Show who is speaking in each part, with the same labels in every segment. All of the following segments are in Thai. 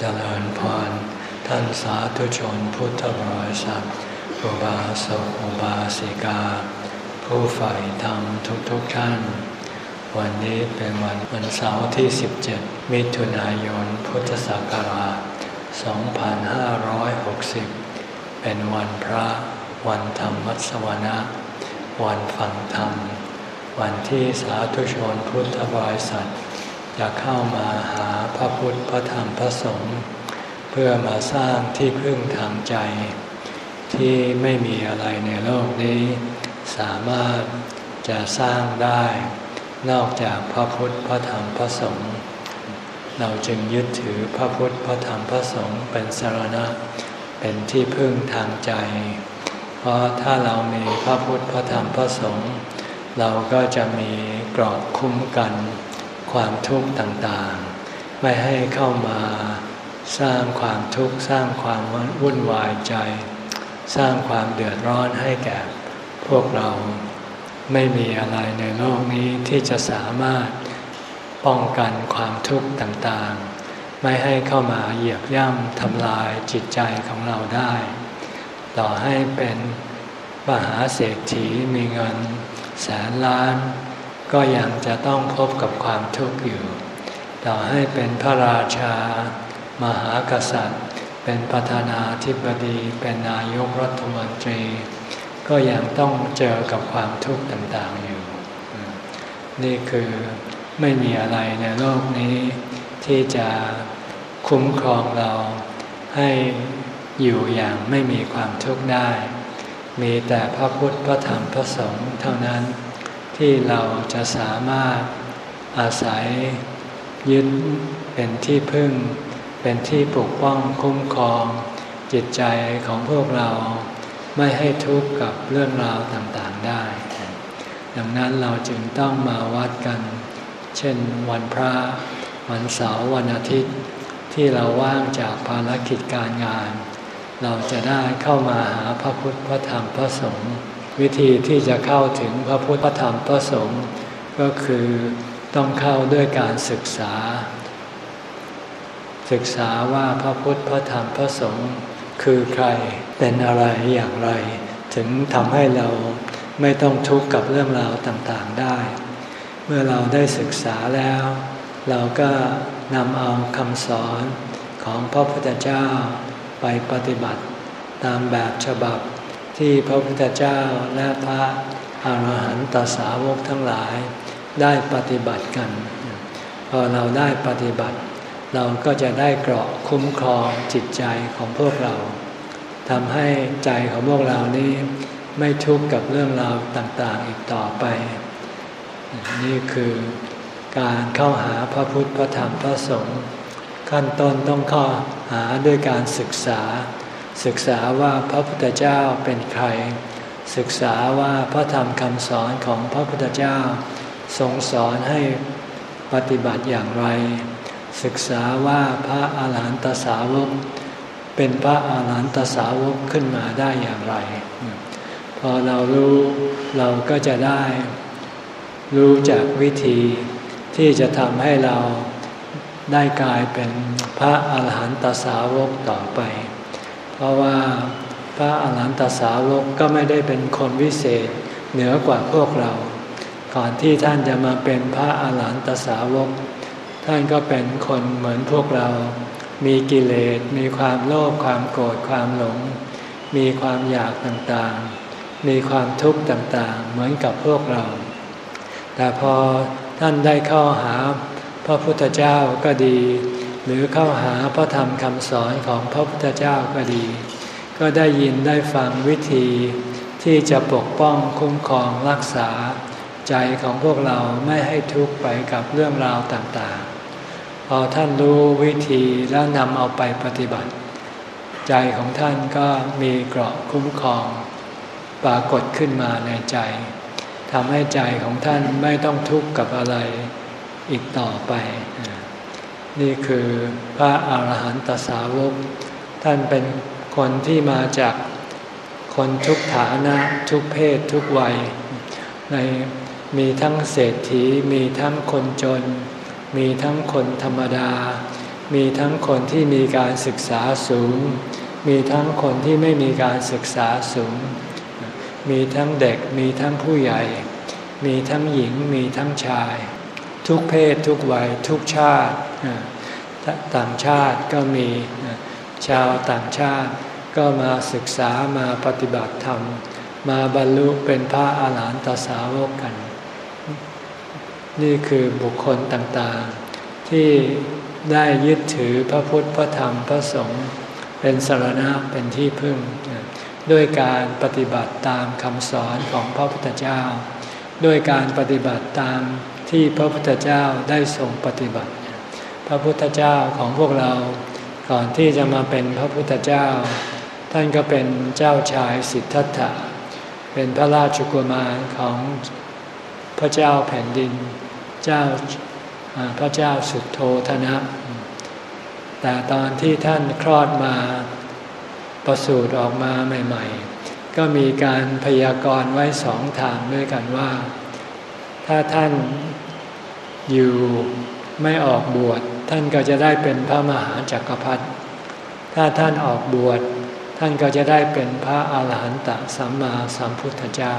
Speaker 1: เจริญพร ท่านสาธุชนพุทธบริษัทอุบาสกอุบาสิกา ผู้ใฝ่ธรรมทุกๆทท่าน วันนี้เป็นวันวันเสาร์ที่ 17 มิถุนายน พุทธศักราช 2560 เป็นวันพระวันธรรมวัสวนะ วันฟังธรรม วันที่สาธุชนพุทธบริษัท จะเข้ามาหาพระพุทธพระธรรมพระสงฆ์เพื่อมาสร้างที่พึ่งทางใจ ที่ไม่มีอะไรในโลกนี้ สามารถจะสร้างได้ นอกจากพระพุทธพระธรรมพระสงฆ์เราจึงยึดถือพระพุทธพระธรรมพระสงฆ์เป็นสารณะ เป็นที่พึ่งทางใจ เพราะถ้าเรามีพระพุทธพระธรรมพระสงฆ์เราก็จะมีกรอบคุ้มกัน ความทุกข์ต่างๆ ไม่ให้เข้ามาสร้างความทุกข์สร้างความวุ่นวายใจ สร้างความเดือดร้อนให้แก่พวกเราไม่มีอะไรในโลกนี้ที่จะสามารถป้องกันความทุกข์ต่างๆ ไม่ให้เข้ามาเหยียบย่ำทำลายจิตใจของเราได้ ต่อให้เป็นมหาเศรษฐีมีเงินแสนล้าน ก็ยังจะต้องพบกับความทุกข์อยู่ ต่อให้เป็นพระราชา มหากษัตริย์ เป็นประธานาธิบดี เป็นนายกรัฐมนตรี ก็ยังต้องเจอกับความทุกข์ต่างๆอยู่ นี่คือไม่มีอะไรในโลกนี้ ที่จะคุ้มครองเราให้อยู่อย่างไม่มีความทุกข์ได้ มีแต่พระพุทธพระธรรมพระสงฆ์เท่านั้น ที่เราจะสามารถอาศัยยึดเป็นที่พึ่ง เป็นที่ปกป้องคุ้มครอง จิตใจของพวกเราไม่ให้ทุกข์กับเรื่องราวต่างๆได้ ดังนั้นเราจึงต้องมาวัดกัน เช่นวันพระวันเสาร์วันอาทิตย์ ที่เราว่างจากภารกิจการงาน เราจะได้เข้ามาหาพระพุทธพระธรรมพระสงฆ์ วิธีที่จะเข้าถึงพระพุทธธรรมพระสงฆ์ก็คือต้องเข้าด้วยการศึกษา ศึกษาว่าพระพุทธพระธรรมพระสงฆ์คือใครเป็นอะไรอย่างไร ถึงทำให้เราไม่ต้องทุกข์กับเรื่องราวต่างๆได้ เมื่อเราได้ศึกษาแล้ว เราก็นำเอาคำสอนของพระพุทธเจ้าไปปฏิบัติตามแบบฉบับ ที่พระพุทธเจ้าและพระอาหารหันตสาวกทั้งหลายได้ปฏิบัติกัน พอเราได้ปฏิบัติ เราก็จะได้เกราะคุ้มครองจิตใจของพวกเราทำให้ใจของพวกเรานี้ไม่ทุกข์กับเรื่องราวต่างๆอีกต่อไป นี่คือการเข้าหาพระพุทธพระธรรมพระสงฆ์ขั้นต้นต้องเข้าหาด้วยการศึกษา ศึกษาว่าพระพุทธเจ้าเป็นใคร ศึกษาว่าพระธรรมคำสอนของพระพุทธเจ้าทรงสอนให้ปฏิบัติอย่างไร ศึกษาว่าพระอาหารหันตสาวก เป็นพระอาหารหันตสาวกขึ้นมาได้อย่างไร พอเรารู้เราก็จะได้ รู้จากวิธีที่จะทำให้เราได้กลายเป็นพระอาหารหันตสาวกต่อไป เพราะว่าพระอาหารหันตสาวกก็ไม่ได้เป็นคนวิเศษเหนือกว่าพวกเรา ก่อนที่ท่านจะมาเป็นพระอาหารหันตสาวก ท่านก็เป็นคนเหมือนพวกเรา มีกิเลส มีความโลภ ความโกรธ ความหลง มีความอยากต่างๆ มีความทุกข์ต่างๆ เหมือนกับพวกเรา แต่พอท่านได้เข้าหาพระพุทธเจ้าก็ดี หรือเข้าหาพระธรรมคำสอนของพระพุทธเจ้าก็ดี ก็ได้ยินได้ฟังวิธีที่จะปกป้องคุ้มครองรักษา ใจของพวกเราไม่ให้ทุกข์ไปกับเรื่องราวต่างๆ พอท่านรู้วิธีแล้วนำเอาไปปฏิบัติ ใจของท่านก็มีเกราะคุ้มครอง ปรากฏขึ้นมาในใจทำให้ใจของท่านไม่ต้องทุกข์กับอะไรอีกต่อไป นี่คือพระอาหารหันตสาวก ท่านเป็นคนที่มาจากคนทุกฐานะทุกเพศทุกวัย ในมีทั้งเศรษฐีมีทั้งคนจน มีทั้งคนธรรมดา มีทั้งคนที่มีการศึกษาสูง มีทั้งคนที่ไม่มีการศึกษาสูง มีทั้งเด็กมีทั้งผู้ใหญ่ มีทั้งหญิงมีทั้งชาย ทุกเพศทุกวัยทุกชาติ ต่างชาติก็มีชาวต่างชาติก็มาศึกษามาปฏิบัติธรรม มาบรรลุเป็นพระอาหารหันตสาวกกัน นี่คือบุคคลต่างๆ ที่ได้ยึดถือพระพุทธพระธรรมพระสงฆ์เป็นสารณะเป็นที่พึ่ง ด้วยการปฏิบัติตามคำสอนของพระพุทธเจ้า ด้วยการปฏิบัติตาม ที่พระพุทธเจ้าได้ทรงปฏิบัติ พระพุทธเจ้าของพวกเราก่อนที่จะมาเป็นพระพุทธเจ้า ท่านก็เป็นเจ้าชายสิทธัตถะ เป็นพระราชกุมารของพระเจ้าแผ่นดิน เจ้าพระเจ้าสุดโทธนะ แต่ตอนที่ท่านคลอดมาประสูติออกมาใหม่ ๆ ก็มีการพยากรณ์ไว้สองทางด้วยกันว่า ถ้าท่านอยู่ไม่ออกบวชท่านก็จะได้เป็นพระมหาจักรพรรดิถ้าท่านออกบวชท่านก็จะได้เป็นพระอาหารหันตสัมมาสัมพุทธเจ้า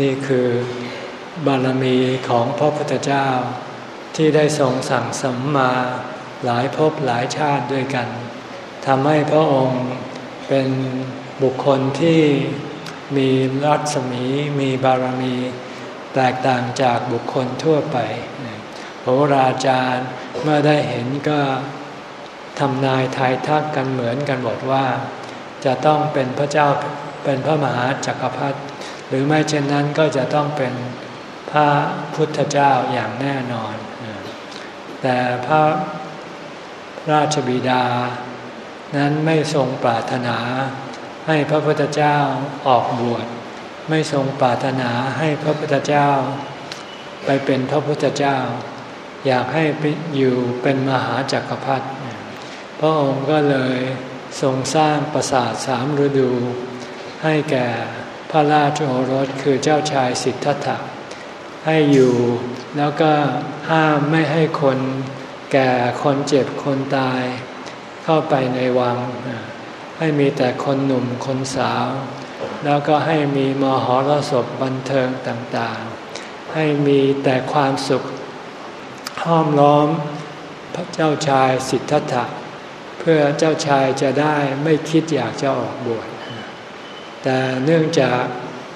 Speaker 1: นี่คือบารมีของพระพุทธเจ้า ที่ได้ทรงสั่งสัมมาหลายภพหลายชาติด้วยกันทำให้พระองค์เป็นบุคคลที่มีรัศมีมีบารมี แตกต่างจากบุคคลทั่วไปโหราจารย์เมื่อได้เห็นก็ทำนายทายทักกันเหมือนกันหมดว่า จะต้องเป็นพระเจ้าเป็นพระมหาจักรพรรดิหรือไม่เช่นนั้นก็จะต้องเป็นพระพุทธเจ้าอย่างแน่นอน แต่พระราชบิดา นั้นไม่ทรงปรารถนาให้พระพุทธเจ้าออกบวช ไม่ทรงปรารถนาให้พระพุทธเจ้า ไปเป็นพระพุทธเจ้า อยากให้อยู่เป็นมหาจักรพรรดิพระองค์ก็เลยทรงสร้างปราสาทสามฤดู ให้แก่พระราชโอรสคือเจ้าชายสิทธัตถะให้อยู่แล้วก็ห้ามไม่ให้คนแก่คนเจ็บคนตาย เข้าไปในวัง ให้มีแต่คนหนุ่มคนสาว แล้วก็ให้มีมหรสพบันเทิงต่างๆ ให้มีแต่ความสุขห้อมล้อมพระเจ้าชายสิทธัตถะเพื่อเจ้าชายจะได้ไม่คิดอยากจะออกบวชแต่เนื่องจาก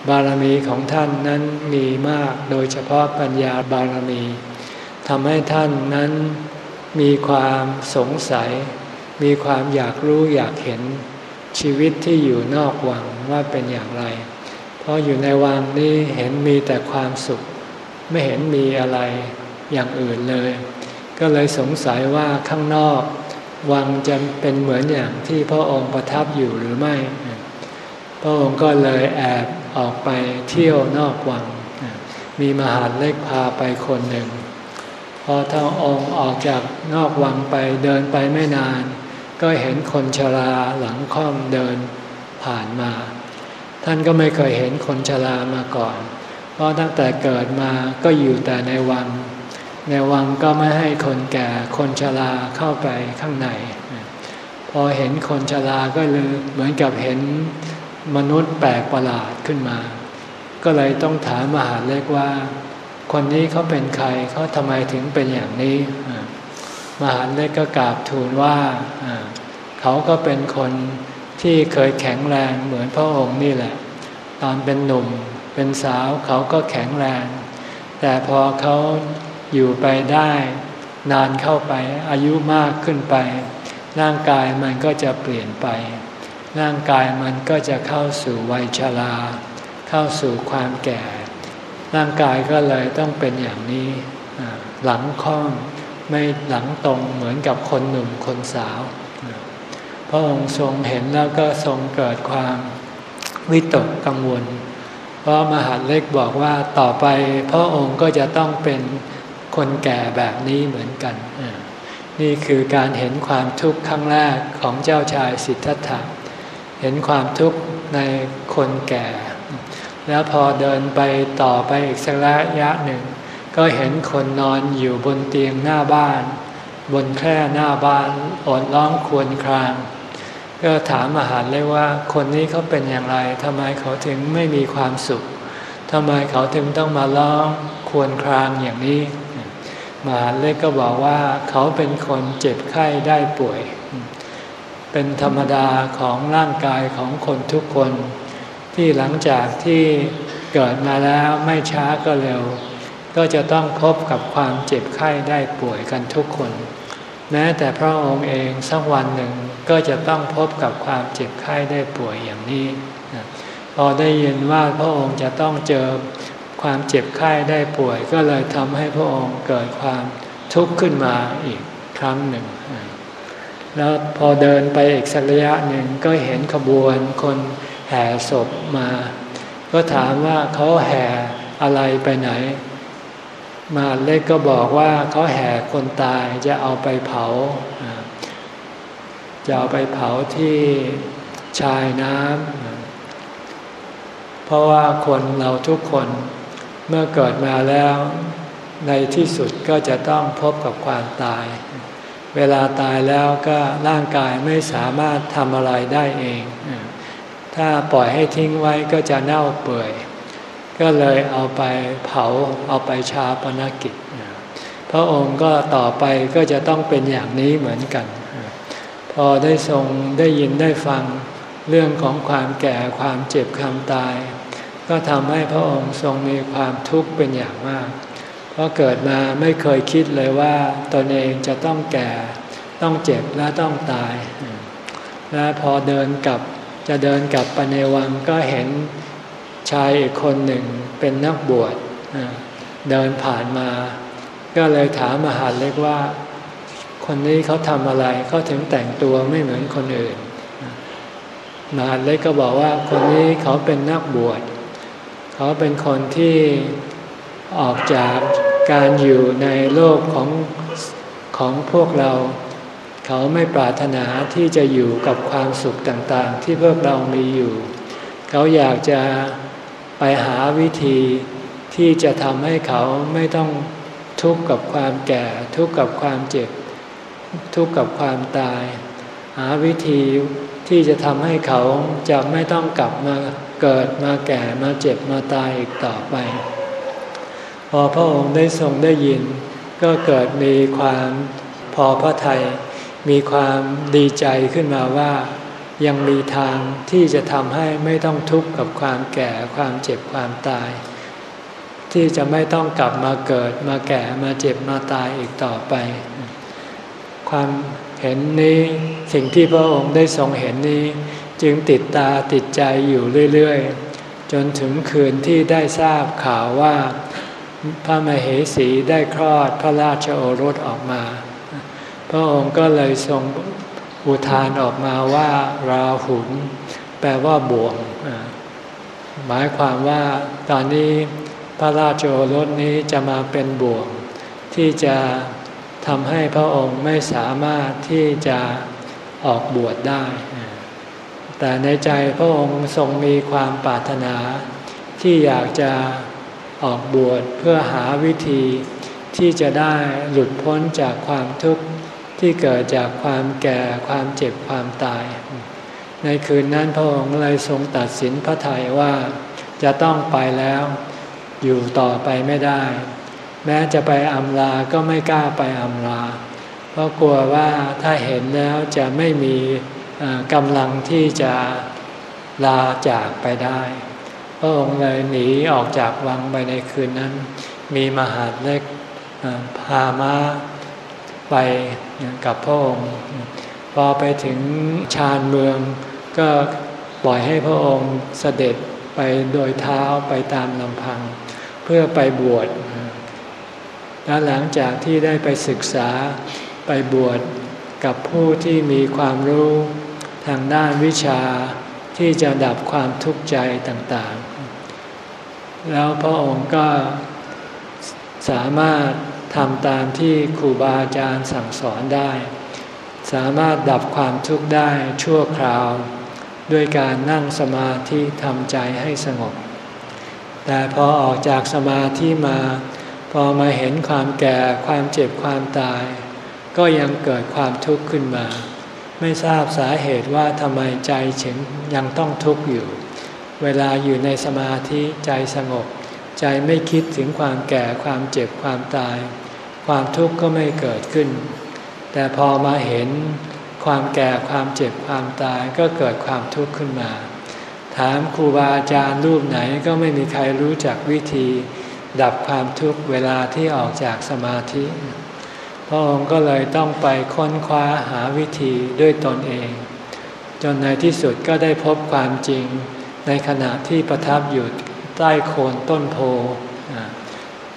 Speaker 1: บารมีของท่านนั้นมีมากโดยเฉพาะปัญญาบารมีทำให้ท่านนั้นมีความสงสัย มีความอยากรู้อยากเห็น ชีวิตที่อยู่นอกวังว่าเป็นอย่างไร เพราะอยู่ในวังนี้เห็นมีแต่ความสุข ไม่เห็นมีอะไรอย่างอื่นเลย ก็เลยสงสัยว่าข้างนอกวังจะเป็นเหมือนอย่างที่พระองค์ประทับอยู่หรือไม่ พระองค์ก็เลยแอบออกไปเที่ยวนอกวัง มีมหาเล็กพาไปคนหนึ่ง พอท่านองค์ออกจากนอกวังไปเดินไปไม่นาน ก็เห็นคนชราหลังค่อมเดินผ่านมา ท่านก็ไม่เคยเห็นคนชรามาก่อน เพราะตั้งแต่เกิดมาก็อยู่แต่ในวัง ในวังก็ไม่ให้คนแก่คนชราเข้าไปข้างใน พอเห็นคนชราก็เลยเหมือนกับเห็นมนุษย์แปลกประหลาดขึ้นมา ก็เลยต้องถามมหาเล็กว่า คนนี้เขาเป็นใครเขาทำไมถึงเป็นอย่างนี้มหาเล็กก็กราบทูลว่า เขาก็เป็นคนที่เคยแข็งแรงเหมือนพระองค์นี่แหละ ตอนเป็นหนุ่มเป็นสาวเขาก็แข็งแรง แต่พอเขาอยู่ไปได้นานเข้าไปอายุมากขึ้นไป ร่างกายมันก็จะเปลี่ยนไป ร่างกายมันก็จะเข้าสู่วัยชรา เข้าสู่ความแก่ ร่างกายก็เลยต้องเป็นอย่างนี้หลังค่อมไม่หลังตรงเหมือนกับคนหนุ่มคนสาว พระองค์ทรงเห็นแล้วก็ทรงเกิดความวิตกกังวล เพราะมหาเล็กบอกว่าต่อไปพระองค์ก็จะต้องเป็นคนแก่แบบนี้เหมือนกัน นี่คือการเห็นความทุกข์ครั้งแรกของเจ้าชายสิทธัตถะ เห็นความทุกข์ในคนแก่ แล้วพอเดินไปต่อไปอีกสักระยะหนึ่ง ก็เห็นคนนอนอยู่บนเตียงหน้าบ้าน บนแคร่หน้าบ้านอดร้องควรคราง ก็ถามอาหารเลยว่า คนนี้เขาเป็นอย่างไรทำไมเขาถึงไม่มีความสุขทำไมเขาถึงต้องมาร้องควรครางอย่างนี้ มหาเล็กก็บอกว่าเขาเป็นคนเจ็บไข้ได้ป่วย เป็นธรรมดาของร่างกายของคนทุกคน ที่หลังจากที่เกิดมาแล้วไม่ช้าก็เร็ว ก็จะต้องพบกับความเจ็บไข้ได้ป่วยกันทุกคน แม้แต่พระองค์เองสักวันหนึ่งก็จะต้องพบกับความเจ็บไข้ได้ป่วยอย่างนี้พอได้ยินว่าพระองค์จะต้องเจอความเจ็บไข้ได้ป่วย ก็เลยทำให้พระองค์เกิดความทุกข์ขึ้นมาอีกครั้งหนึ่ง แล้วพอเดินไปอีกสักระยะหนึ่งก็เห็นขบวนคนแห่ศพมา ก็ถามว่าเขาแห่อะไรไปไหน มาเล็กก็บอกว่าเขาแห่คนตายจะเอาไปเผา จะเอาไปเผาที่ชายน้ำเพราะว่าคนเราทุกคนเมื่อเกิดมาแล้วในที่สุดก็จะต้องพบกับความตาย เวลาตายแล้วก็ร่างกายไม่สามารถทำอะไรได้เอง ถ้าปล่อยให้ทิ้งไว้ก็จะเน่าเปื่อย ก็เลยเอาไปเผาเอาไปชาปนกิจ พระองค์ก็ต่อไปก็จะต้องเป็นอย่างนี้เหมือนกัน พอได้ทรงได้ยินได้ฟังเรื่องของความแก่ความเจ็บความตาย ก็ทำให้พระองค์ทรงมีความทุกข์เป็นอย่างมาก เพราะเกิดมาไม่เคยคิดเลยว่าตนเองจะต้องแก่ต้องเจ็บและต้องตาย และพอเดินกลับจะเดินกลับไปในวังก็เห็น ชายอีกคนหนึ่งเป็นนักบวชเดินผ่านมา ก็เลยถามมหาเล็กว่า คนนี้เขาทำอะไรเขาถึงแต่งตัวไม่เหมือนคนอื่นมหาเล็กก็บอกว่าคนนี้เขาเป็นนักบวชเขาเป็นคนที่ออกจากการอยู่ในโลกของของพวกเรา เขาไม่ปรารถนาที่จะอยู่กับความสุขต่างๆ ที่พวกเรามีอยู่ เขาอยากจะ ไปหาวิธีที่จะทำให้เขาไม่ต้องทุกข์กับความแก่ ทุกข์กับความเจ็บ ทุกข์กับความตาย หาวิธีที่จะทำให้เขาจะไม่ต้องกลับมาเกิดมาแก่มาเจ็บมาตายอีกต่อไป พอพระองค์ได้ทรงได้ยิน ก็เกิดมีความพอพระทัยมีความดีใจขึ้นมาว่า ยังมีทางที่จะทำให้ไม่ต้องทุกข์กับความแก่ความเจ็บความตาย ที่จะไม่ต้องกลับมาเกิดมาแก่มาเจ็บมาตายอีกต่อไป ความเห็นนี้สิ่งที่พระองค์ได้ทรงเห็นนี้ จึงติดตาติดใจอยู่เรื่อยๆ จนถึงคืนที่ได้ทราบข่าวว่า พระมเหสีได้คลอดพระราชโอรสออกมา พระองค์ก็เลยทรง อุทานออกมาว่าราหุนแปลว่าบ่วง หมายความว่าตอนนี้พระราชโอรสนี้จะมาเป็นบ่วง ที่จะทำให้พระองค์ไม่สามารถที่จะออกบวชได้ แต่ในใจพระองค์ทรงมีความปรารถนา ที่อยากจะออกบวชเพื่อหาวิธีที่จะได้หลุดพ้นจากความทุกข์ ที่เกิดจากความแก่ความเจ็บความตาย ในคืนนั้นพระองค์เลยทรงตัดสินพระทัยว่าจะต้องไปแล้ว อยู่ต่อไปไม่ได้ แม้จะไปอำลาก็ไม่กล้าไปอำลา เพราะกลัวว่าถ้าเห็นแล้วจะไม่มีกำลังที่จะลาจากไปได้ พระองค์เลยหนีออกจากวังไปในคืนนั้น มีมหาเล็กพามา ไปกับพระองค์ พอไปถึงชานเมือง ก็ปล่อยให้พระองค์เสด็จไปโดยเท้าไปตามลำพัง เพื่อไปบวชแล้วหลังจากที่ได้ไปศึกษาไปบวชกับผู้ที่มีความรู้ทางด้านวิชาที่จะดับความทุกข์ใจต่างๆ แล้วพระองค์ก็สามารถ ทำตามที่ครูบาอาจารย์สั่งสอนได้ สามารถดับความทุกข์ได้ชั่วคราว ด้วยการนั่งสมาธิทำใจให้สงบ แต่พอออกจากสมาธิมา พอมาเห็นความแก่ความเจ็บความตาย ก็ยังเกิดความทุกข์ขึ้นมา ไม่ทราบสาเหตุว่าทำไมใจถึงยังต้องทุกข์อยู่ เวลาอยู่ในสมาธิใจสงบ ใจไม่คิดถึงความแก่ความเจ็บความตาย ความทุกข์ก็ไม่เกิดขึ้น แต่พอมาเห็นความแก่ความเจ็บความตายก็เกิดความทุกข์ขึ้นมา ถามครูบาอาจารย์รูปไหนก็ไม่มีใครรู้จักวิธี ดับความทุกข์เวลาที่ออกจากสมาธิ พระองค์ก็เลยต้องไปค้นคว้าหาวิธีด้วยตนเอง จนในที่สุดก็ได้พบความจริง ในขณะที่ประทับอยู่ ใต้โคนต้นโพ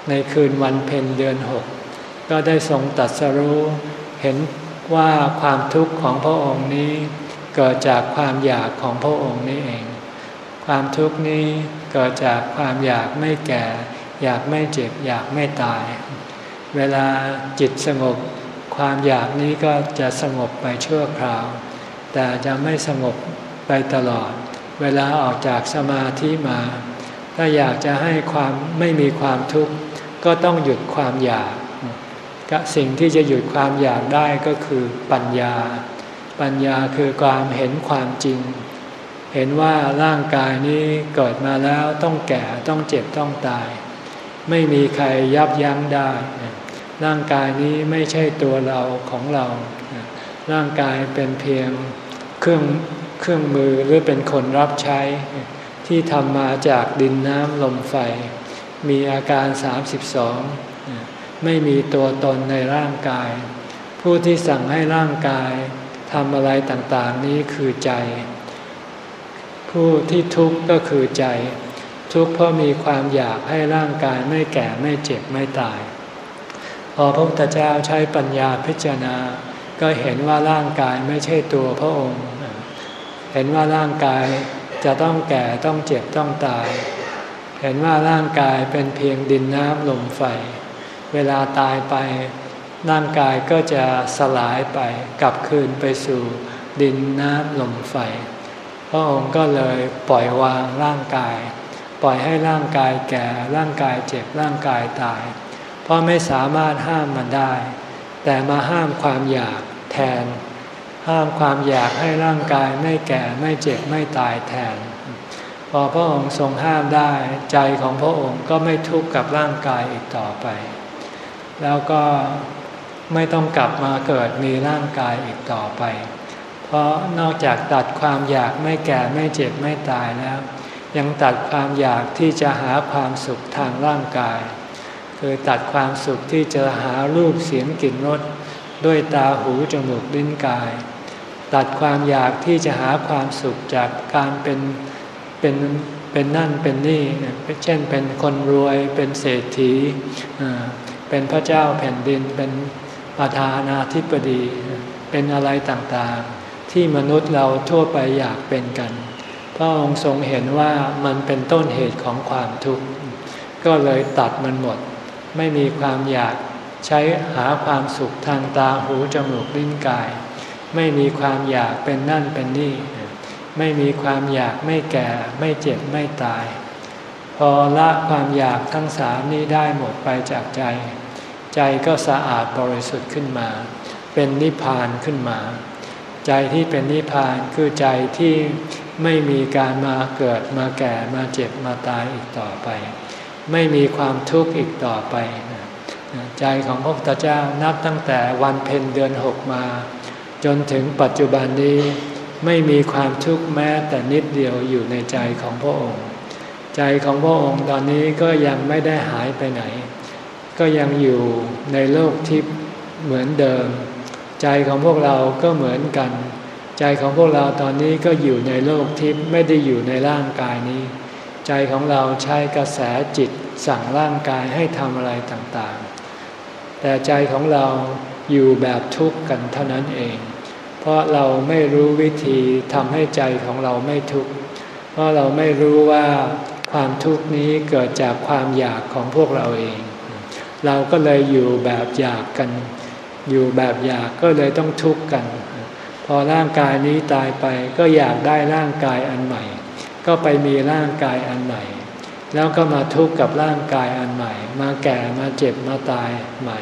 Speaker 1: ในคืนวันเพ็ญเดือนหกก็ได้ทรงตัดสรู้เห็นว่าความทุกข์ของพระองค์นี้เกิดจากความอยากของพระองค์นี้เอง ความทุกข์นี้เกิดจากความอยากไม่แก่ อยากไม่เจ็บ อยากไม่ตาย เวลาจิตสงบ ความอยากนี้ก็จะสงบไปชั่วคราว แต่จะไม่สงบไปตลอด เวลาออกจากสมาธิมา ถ้าอยากจะให้ความไม่มีความทุกข์ก็ต้องหยุดความอยากสิ่งที่จะหยุดความอยากได้ก็คือปัญญา ปัญญาคือความเห็นความจริง เห็นว่าร่างกายนี้เกิดมาแล้วต้องแก่ต้องเจ็บต้องตาย ไม่มีใครยับยั้งได้ ร่างกายนี้ไม่ใช่ตัวเราของเรา ร่างกายเป็นเพียงเครื่องเครื่องมือหรือเป็นคนรับใช้ ที่ทำมาจากดินน้ำลมไฟ มีอาการ 32 ไม่มีตัวตนในร่างกาย ผู้ที่สั่งให้ร่างกายทำอะไรต่างๆนี้คือใจ ผู้ที่ทุกข์ก็คือใจ ทุกข์เพราะมีความอยากให้ร่างกายไม่แก่ไม่เจ็บไม่ตาย พอพระพุทธเจ้าใช้ปัญญาพิจารณา ก็เห็นว่าร่างกายไม่ใช่ตัวพระองค์ เห็นว่าร่างกาย จะต้องแก่ต้องเจ็บต้องตาย เห็นว่าร่างกายเป็นเพียงดินน้ำลมไฟ เวลาตายไป ร่างกายก็จะสลายไปกลับคืนไปสู่ดินน้ำลมไฟ พระองค์ก็เลยปล่อยวางร่างกาย ปล่อยให้ร่างกายแก่ร่างกายเจ็บร่างกายตาย เพราะไม่สามารถห้ามมันได้ แต่มาห้ามความอยากแทน ห้ามความอยากให้ร่างกายไม่แก่ไม่เจ็บไม่ตายแทน พอพระองค์ทรงห้ามได้ ใจของพระองค์ก็ไม่ทุกข์กับร่างกายอีกต่อไป แล้วก็ไม่ต้องกลับมาเกิดมีร่างกายอีกต่อไป เพราะนอกจากตัดความอยากไม่แก่ไม่เจ็บไม่ตายแล้ว ยังตัดความอยากที่จะหาความสุขทางร่างกาย คือตัดความสุขที่จะหารูปเสียงกลิ่นรสด้วยตาหูจมูกลิ้นกาย ตัดความอยากที่จะหาความสุขจากการเป็นเป็นเป็นนั่นเป็นนี่ เช่นเป็นคนรวยเป็นเศรษฐีเป็นพระเจ้าแผ่นดินเป็นประธานาธิบดี เป็นอะไรต่างๆ ที่มนุษย์เราทั่วไปอยากเป็นกัน พระองค์ทรงเห็นว่ามันเป็นต้นเหตุของความทุกข์ ก็เลยตัดมันหมด ไม่มีความอยากใช้หาความสุขทางตาหูจมูกลิ้นกาย ไม่มีความอยากเป็นนั่นเป็นนี่ ไม่มีความอยากไม่แก่ ไม่เจ็บไม่ตาย พอละความอยากทั้งสามนี้ได้หมดไปจากใจ ใจก็สะอาดบริสุทธิ์ขึ้นมา เป็นนิพพานขึ้นมา ใจที่เป็นนิพพานคือใจที่ไม่มีการมาเกิดมาแก่มาเจ็บมาตายอีกต่อไป ไม่มีความทุกข์อีกต่อไป ใจของพระพุทธเจ้านับตั้งแต่วันเพ็ญเดือนหกมา จนถึงปัจจุบันนี้ไม่มีความทุกข์แม้แต่นิดเดียวอยู่ในใจของพระองค์ ใจของพระองค์ตอนนี้ก็ยังไม่ได้หายไปไหน ก็ยังอยู่ในโลกทิพย์เหมือนเดิม ใจของพวกเราก็เหมือนกัน ใจของพวกเราตอนนี้ก็อยู่ในโลกทิพย์ไม่ได้อยู่ในร่างกายนี้ ใจของเราใช้กระแสจิตสั่งร่างกายให้ทำอะไรต่างๆ แต่ใจของเราอยู่แบบทุกข์กันเท่านั้นเอง เพราะเราไม่รู้วิธีทำให้ใจของเราไม่ทุกข์เพราะเราไม่รู้ว่าความทุกข์นี้เกิดจากความอยากของพวกเราเอง เราก็เลยอยู่แบบอยากกัน อยู่แบบอยากก็เลยต้องทุกข์กัน พอร่างกายนี้ตายไปก็อยากได้ร่างกายอันใหม่ ก็ไปมีร่างกายอันใหม่ แล้วก็มาทุกข์กับร่างกายอันใหม่ มาแก่มาเจ็บมาตายใหม่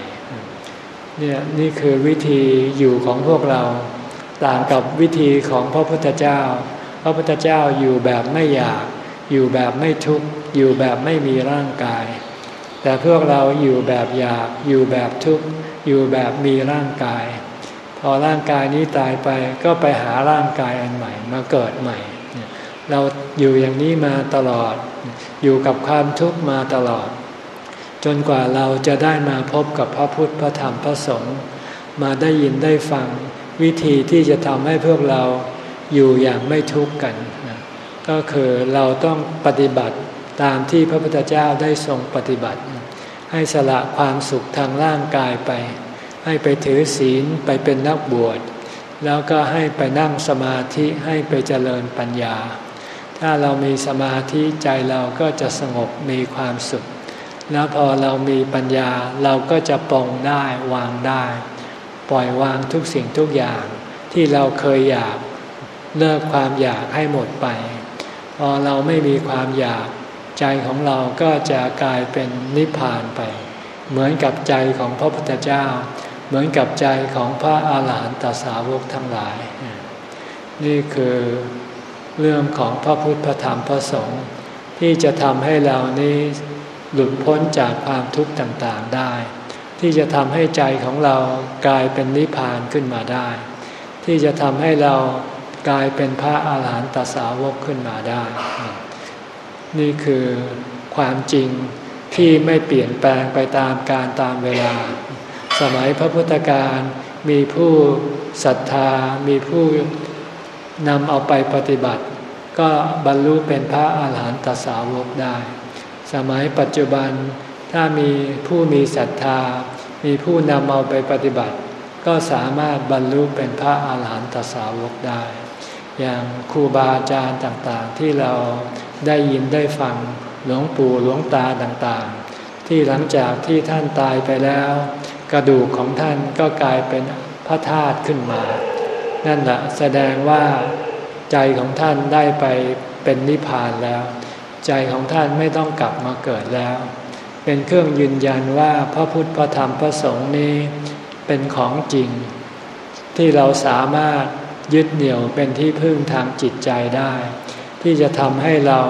Speaker 1: เนี่ยนี่คือวิธีอยู่ของพวกเรา ต่างกับวิธีของพระพุทธเจ้า พระพุทธเจ้าอยู่แบบไม่อยาก อยู่แบบไม่ทุกข์ อยู่แบบไม่มีร่างกาย แต่พวกเราอยู่แบบอยาก อยู่แบบทุกข์ อยู่แบบมีร่างกาย พอร่างกายนี้ตายไปก็ไปหาร่างกายอันใหม่ มาเกิดใหม่ เราอยู่อย่างนี้มาตลอด อยู่กับความทุกข์มาตลอด จนกว่าเราจะได้มาพบกับพระพุทธ พระธรรม พระสงฆ์ มาได้ยินได้ฟัง วิธีที่จะทำให้พวกเราอยู่อย่างไม่ทุกข์กัน ก็คือเราต้องปฏิบัติตามที่พระพุทธเจ้าได้ทรงปฏิบัติ ให้สละความสุขทางร่างกายไป ให้ไปถือศีลไปเป็นนักบวช แล้วก็ให้ไปนั่งสมาธิให้ไปเจริญปัญญา ถ้าเรามีสมาธิใจเราก็จะสงบมีความสุข แล้วพอเรามีปัญญาเราก็จะปองได้วางได้ ปล่อยวางทุกสิ่งทุกอย่างที่เราเคยอยากเลิกความอยากให้หมดไป พอเราไม่มีความอยากใจของเราก็จะกลายเป็นนิพพานไป เหมือนกับใจของพระพุทธเจ้า เหมือนกับใจของพระอาหารหันตสาวกทั้งหลาย นี่คือเรื่องของพระพุทธพระธรรมพระสงฆ์ที่จะทำให้เรานี้หลุดพ้นจากความทุกข์ต่างๆได้ ที่จะทำให้ใจของเรากลายเป็นนิพพานขึ้นมาได้ ที่จะทำให้เรากลายเป็นพระอาหารหันตสาวกขึ้นมาได้ นี่คือความจริงที่ไม่เปลี่ยนแปลงไปตามการตามเวลา สมัยพระพุทธการมีผู้ศรัทธา มีผู้นำเอาไปปฏิบัติ ก็บรรลุเป็นพระอาหารหันตสาวกได้ สมัยปัจจุบัน ถ้ามีผู้มีศรัทธา มีผู้นำเอาไปปฏิบัติ ก็สามารถบรรลุเป็นพระอาหารหันตสาวกได้ อย่างครูบาอาจารย์ต่างๆ ที่เราได้ยินได้ฟังหลวงปู่หลวงตาต่างๆ ที่หลังจากที่ท่านตายไปแล้ว กระดูกของท่านก็กลายเป็นพระธาตุขึ้นมา นั่นแหละแสดงว่าใจของท่านได้ไปเป็นนิพพานแล้ว ใจของท่านไม่ต้องกลับมาเกิดแล้ว เป็นเครื่องยืนยันว่าพระพุทธพระธรรมพระสงฆ์นี้เป็นของจริง ที่เราสามารถยึดเหนี่ยวเป็นที่พึ่งทางจิตใจได้ ที่จะทำให้เรา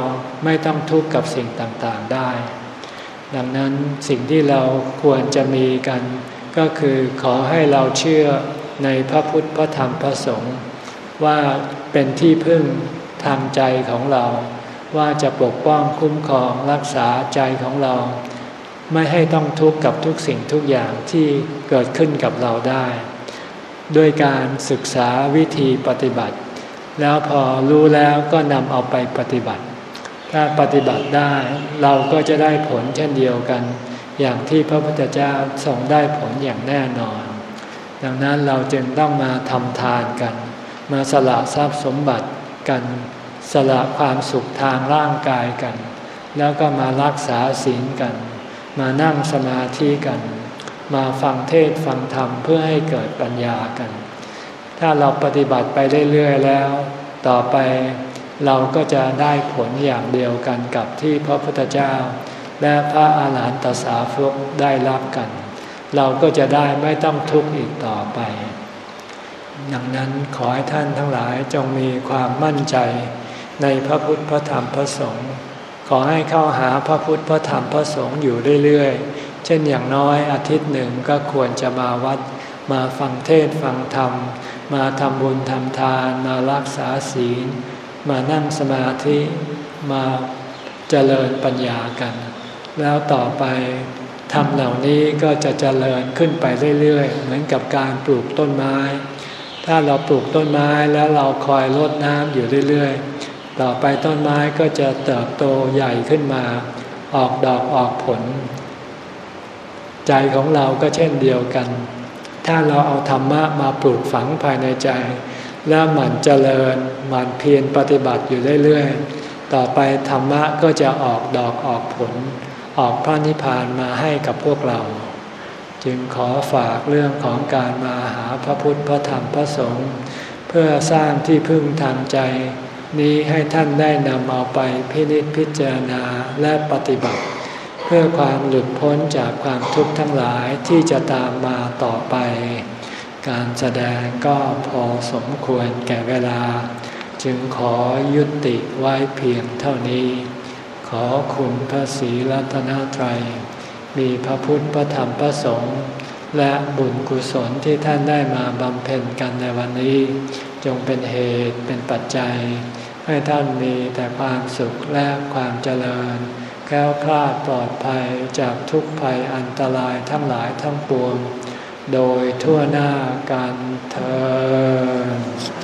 Speaker 1: ไม่ต้องทุกข์กับสิ่งต่างๆได้ ดังนั้นสิ่งที่เราควรจะมีกัน ก็คือขอให้เราเชื่อในพระพุทธพระธรรมพระสงฆ์ว่าเป็นที่พึ่งทางใจของเรา ว่าจะปกป้องคุ้มครองรักษาใจของเรา ไม่ให้ต้องทุกข์กับทุกสิ่งทุกอย่างที่เกิดขึ้นกับเราได้ ด้วยการศึกษาวิธีปฏิบัติ แล้วพอรู้แล้วก็นำเอาไปปฏิบัติ ถ้าปฏิบัติได้เราก็จะได้ผลเช่นเดียวกัน อย่างที่พระพุทธเจ้าทรงได้ผลอย่างแน่นอน ดังนั้นเราจึงต้องมาทำทานกัน มาสละทรัพย์สมบัติกันสละความสุขทางร่างกายกัน แล้วก็มารักษาศีลกัน มานั่งสมาธิกัน มาฟังเทศฟังธรรมเพื่อให้เกิดปัญญากัน ถ้าเราปฏิบัติไปเรื่อยๆแล้ว ต่อไปเราก็จะได้ผลอย่างเดียวกันกับที่พระพุทธเจ้า และพระอาหารหันตสาวกได้รับกัน เราก็จะได้ไม่ต้องทุกข์อีกต่อไป ดังนั้นขอให้ท่านทั้งหลายจงมีความมั่นใจในพระพุทธพระธรรมพระสงฆ์ ขอให้เข้าหาพระพุทธพระธรรมพระสงฆ์อยู่เรื่อยๆ เช่นอย่างน้อยอาทิตย์หนึ่งก็ควรจะมาวัด มาฟังเทศฟังธรรม มาทำบุญทำทาน มารักษาศีล มานั่งสมาธิมาเจริญปัญญากัน แล้วต่อไปทำเหล่านี้ก็จะเจริญขึ้นไปเรื่อยๆ เหมือนกับการปลูกต้นไม้ ถ้าเราปลูกต้นไม้แล้วเราคอยรดน้ำอยู่เรื่อยๆ ต่อไปต้นไม้ก็จะเติบโตใหญ่ขึ้นมา ออกดอกออกผล ใจของเราก็เช่นเดียวกัน ถ้าเราเอาธรรมะมาปลูกฝังภายในใจ แล้วหมั่นเจริญหมั่นเพียรปฏิบัติอยู่เรื่อยๆ ต่อไปธรรมะก็จะออกดอกออกผล ออกพระนิพพานมาให้กับพวกเรา จึงขอฝากเรื่องของการมาหาพระพุทธพระธรรมพระสงฆ์เพื่อสร้างที่พึ่งทางใจ นี้ให้ท่านได้นำเอาไปพินิจพิจารณาและปฏิบัติ เพื่อความหลุดพ้นจากความทุกข์ทั้งหลายที่จะตามมาต่อไป การแสดงก็พอสมควรแก่เวลา จึงขอยุติไว้เพียงเท่านี้ ขอคุณพระศรีรัตนตรัย มีพระพุทธพระธรรมพระสงฆ์และบุญกุศลที่ท่านได้มาบำเพ็ญกันในวันนี้ จงเป็นเหตุเป็นปัจจัย ให้ท่านมีแต่ความสุขและความเจริญแก้วคลาดปลอดภัยจากทุกภัยอันตรายทั้งหลายทั้งปวง โดยทั่วหน้ากันเธอ